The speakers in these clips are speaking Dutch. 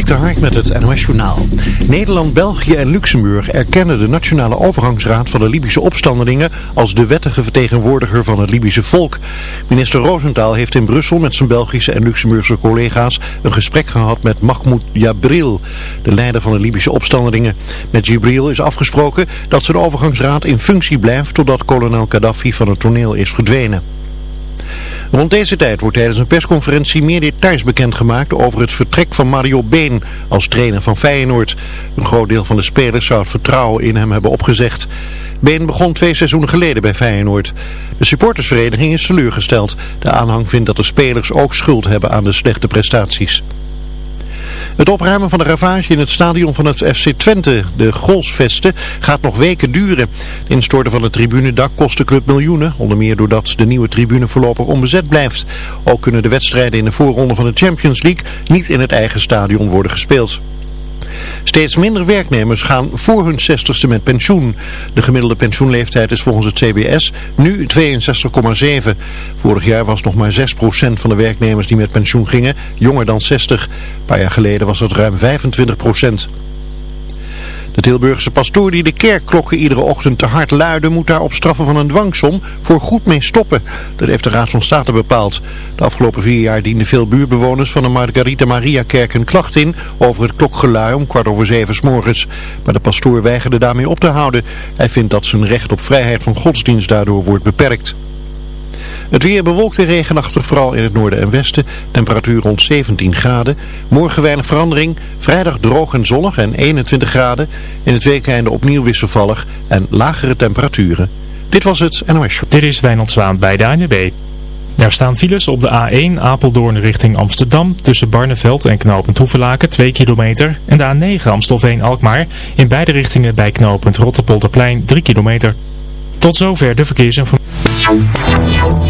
Dik de Hark met het NOS Journaal. Nederland, België en Luxemburg erkennen de Nationale Overgangsraad van de Libische opstandelingen als de wettige vertegenwoordiger van het Libische volk. Minister Rosenthal heeft in Brussel met zijn Belgische en Luxemburgse collega's een gesprek gehad met Mahmoud Jabril, de leider van de Libische opstandelingen. Met Jabril is afgesproken dat zijn overgangsraad in functie blijft totdat kolonel Gaddafi van het toneel is verdwenen. Rond deze tijd wordt tijdens een persconferentie meer details bekendgemaakt over het vertrek van Mario Been als trainer van Feyenoord. Een groot deel van de spelers zou het vertrouwen in hem hebben opgezegd. Been begon twee seizoenen geleden bij Feyenoord. De supportersvereniging is teleurgesteld. De aanhang vindt dat de spelers ook schuld hebben aan de slechte prestaties. Het opruimen van de ravage in het stadion van het FC Twente, de Golsvesten, gaat nog weken duren. Het instorten van het tribunedak kost de club miljoenen, onder meer doordat de nieuwe tribune voorlopig onbezet blijft. Ook kunnen de wedstrijden in de voorronde van de Champions League niet in het eigen stadion worden gespeeld. Steeds minder werknemers gaan voor hun 60ste met pensioen. De gemiddelde pensioenleeftijd is volgens het CBS nu 62,7. Vorig jaar was nog maar 6% van de werknemers die met pensioen gingen jonger dan 60. Een paar jaar geleden was dat ruim 25%. De Tilburgse pastoor die de kerkklokken iedere ochtend te hard luidde moet daar op straffen van een dwangsom voor goed mee stoppen. Dat heeft de Raad van State bepaald. De afgelopen vier jaar dienden veel buurbewoners van de Margarita Maria kerk een klacht in over het klokgelui om kwart over zeven s morgens. Maar de pastoor weigerde daarmee op te houden. Hij vindt dat zijn recht op vrijheid van godsdienst daardoor wordt beperkt. Het weer bewolkt en regenachtig, vooral in het noorden en westen. Temperatuur rond 17 graden. Morgen weinig verandering. Vrijdag droog en zonnig en 21 graden. In het weekende opnieuw wisselvallig en lagere temperaturen. Dit was het NOS Show. Dit is Wijnand Zwaan bij de ANWB. Er staan files op de A1 Apeldoorn richting Amsterdam tussen Barneveld en knooppunt Hoevelaken 2 kilometer. En de A9 Amstelveen-Alkmaar in beide richtingen bij knooppunt Rotterpolderplein 3 kilometer. Tot zover de verkeersinformatie.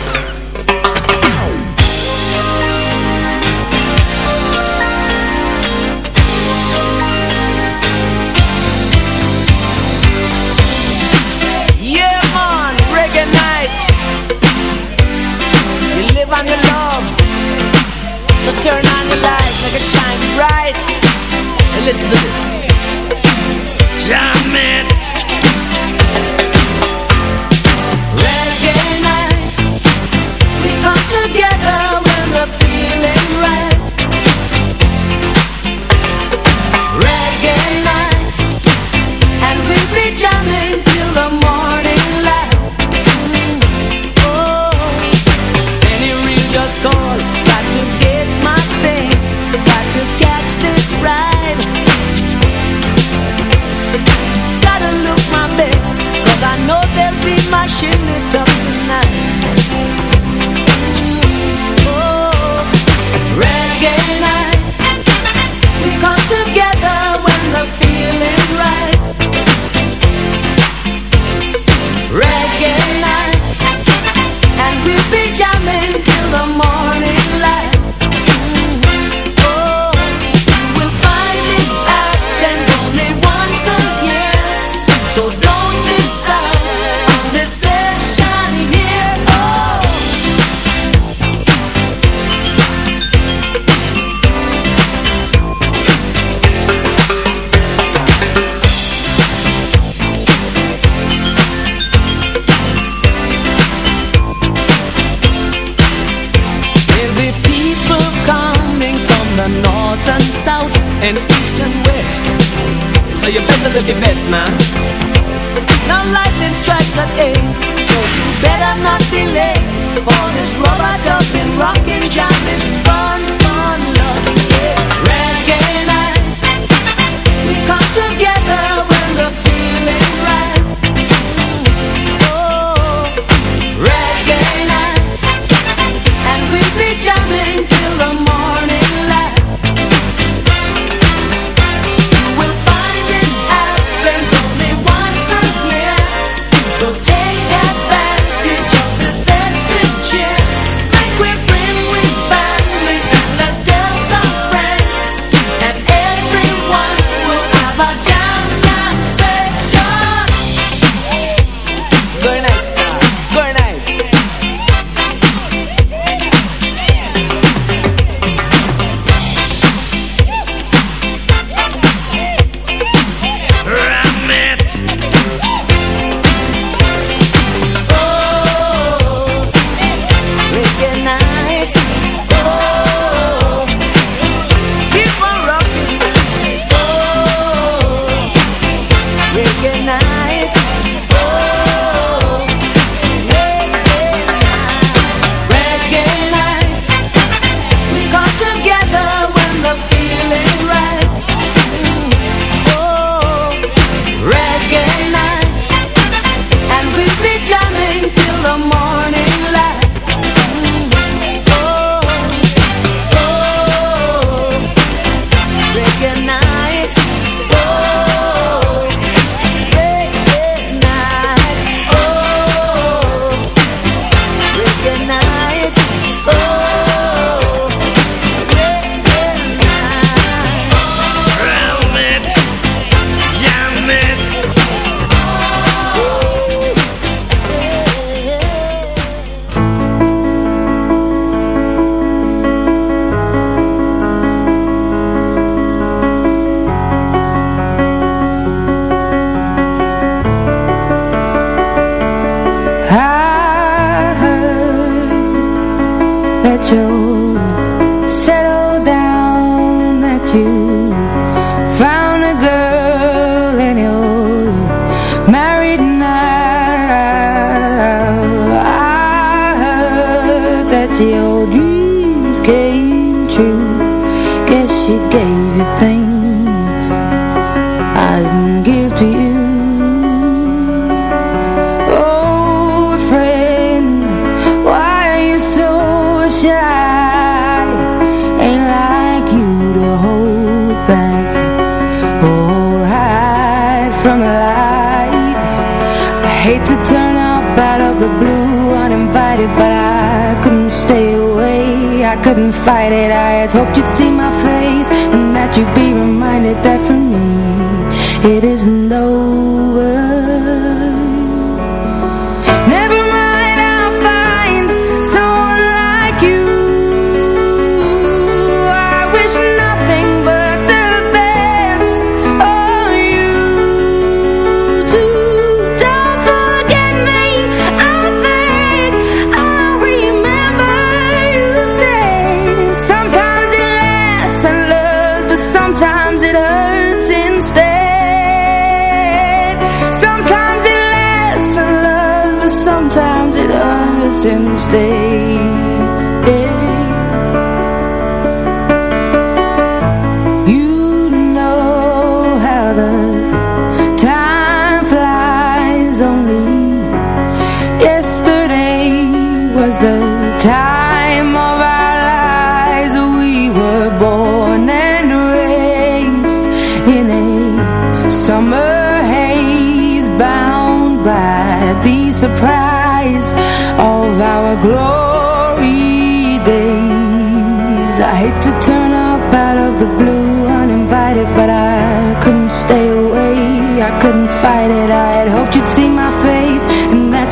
is the It is no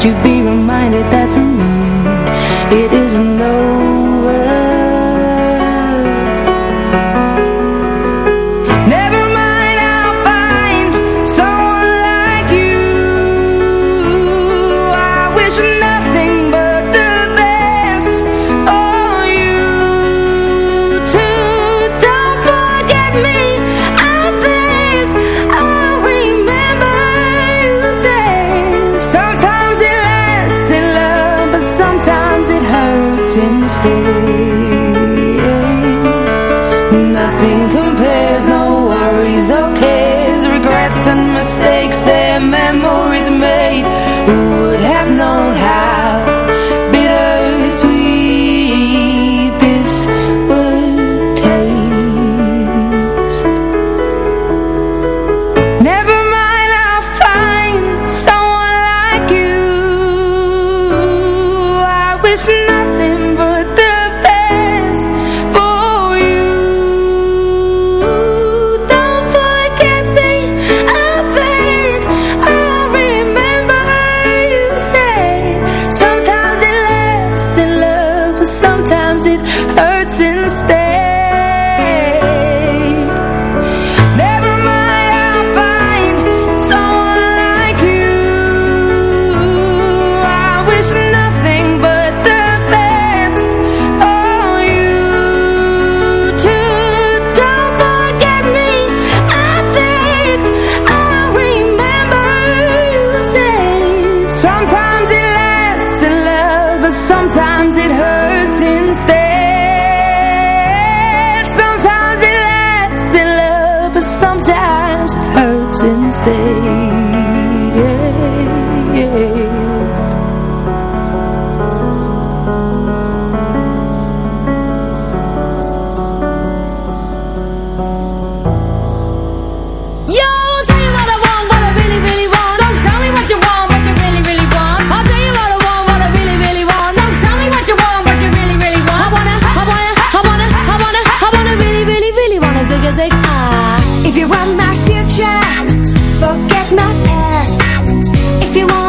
you be since day future, forget my past. If you want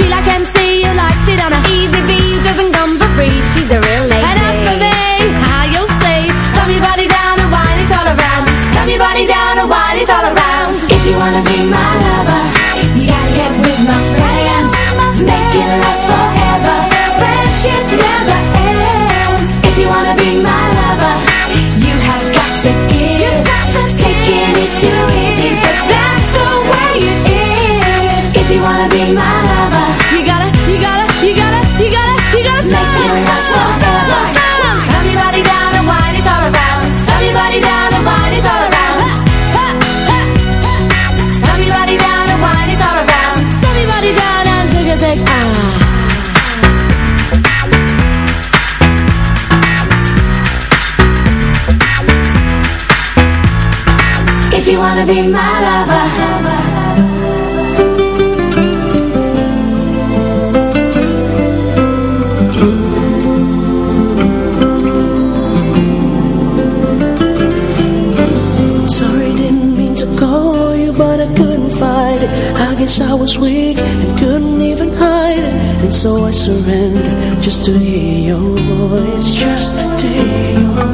be my wanna be my lover. Sorry, didn't mean to call you, but I couldn't fight it. I guess I was weak and couldn't even hide it. And so I surrendered just to hear your voice Just to hear your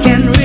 can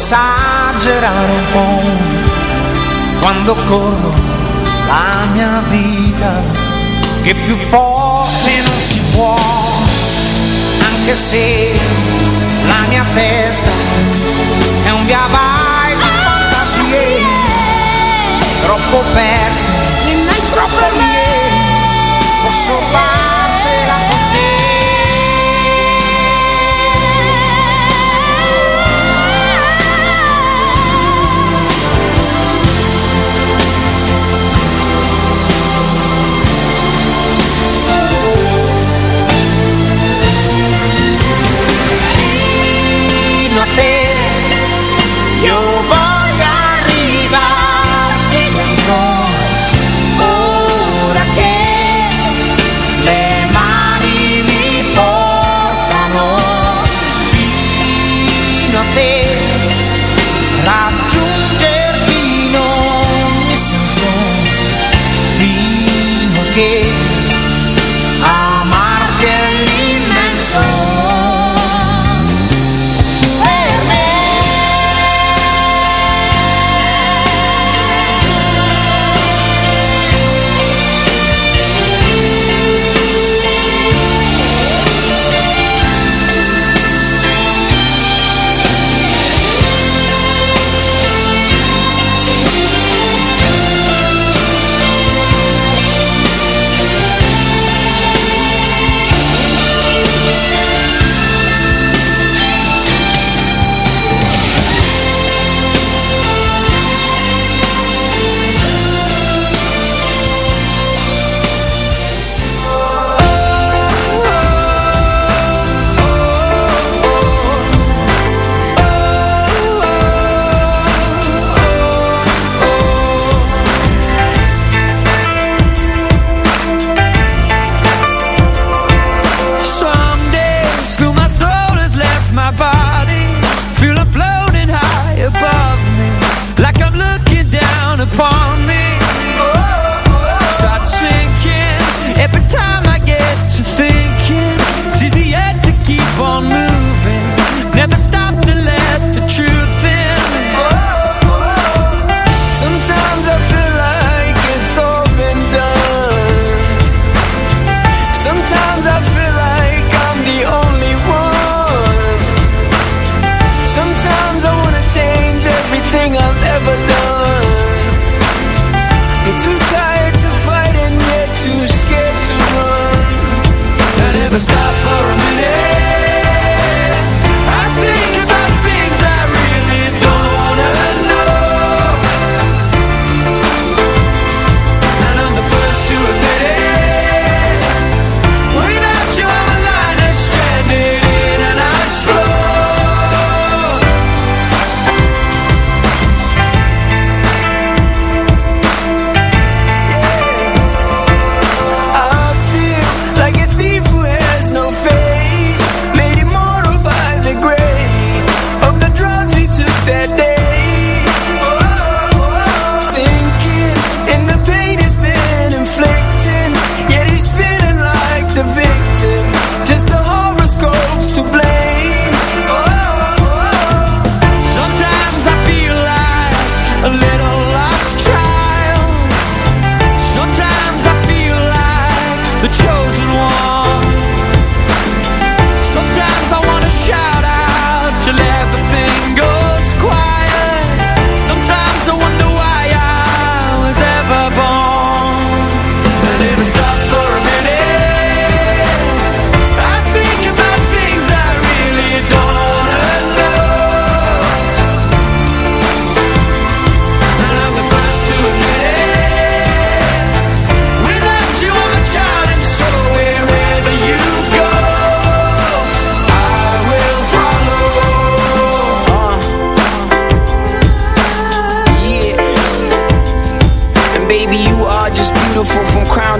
esagerare un po' quando corro la mia vita che più forte non si può. Anche se la mia testa è un via vai di fantasie troppo bene beautiful from crown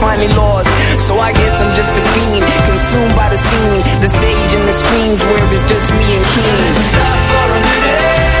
finally lost. So I guess I'm just a fiend, consumed by the scene, the stage and the screams where it's just me and King. Stop for a minute.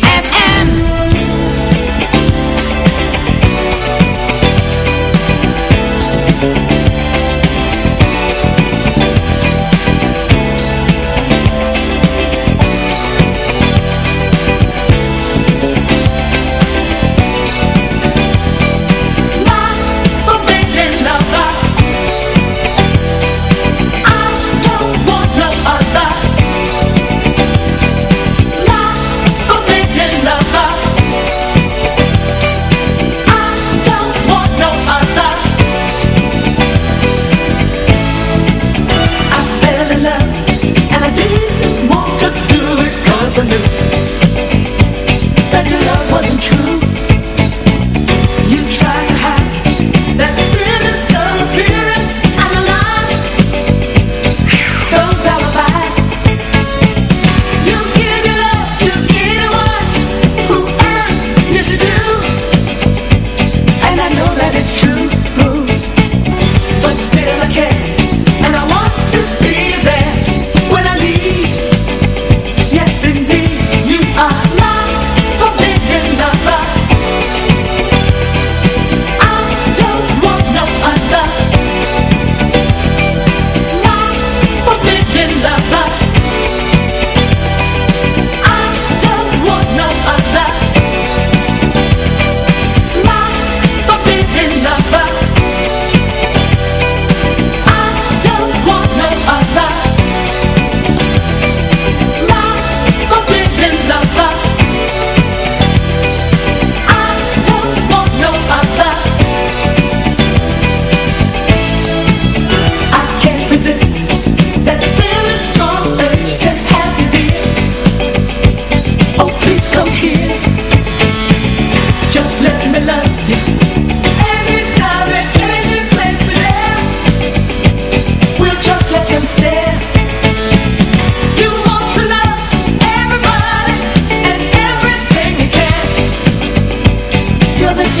The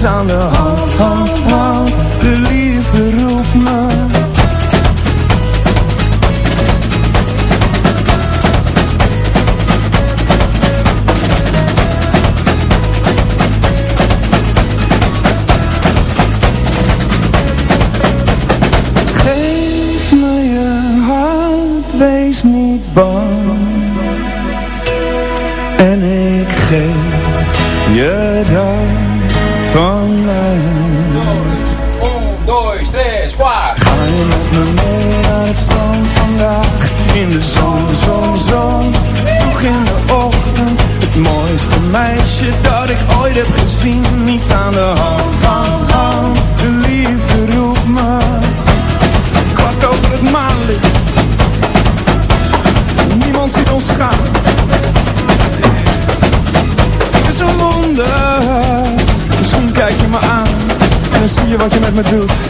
长得好 Ultimate Madrid.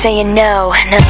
saying no, no.